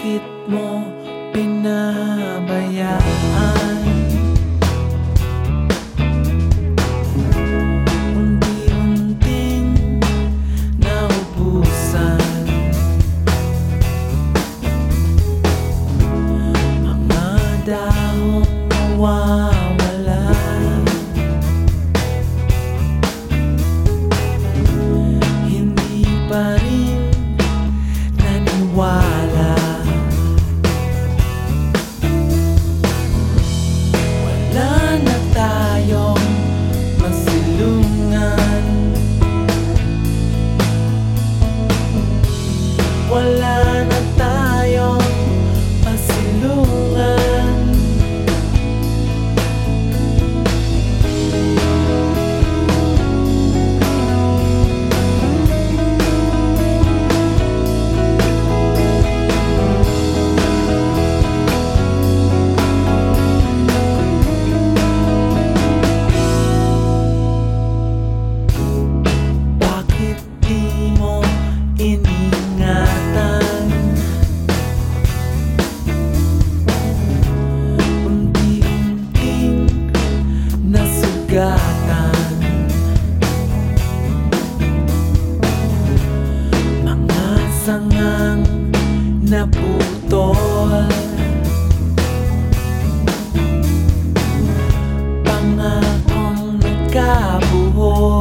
Bakit mo pinabayaan? Nawawala Hindi pa sangang naputol. Pangakong nagkabuhol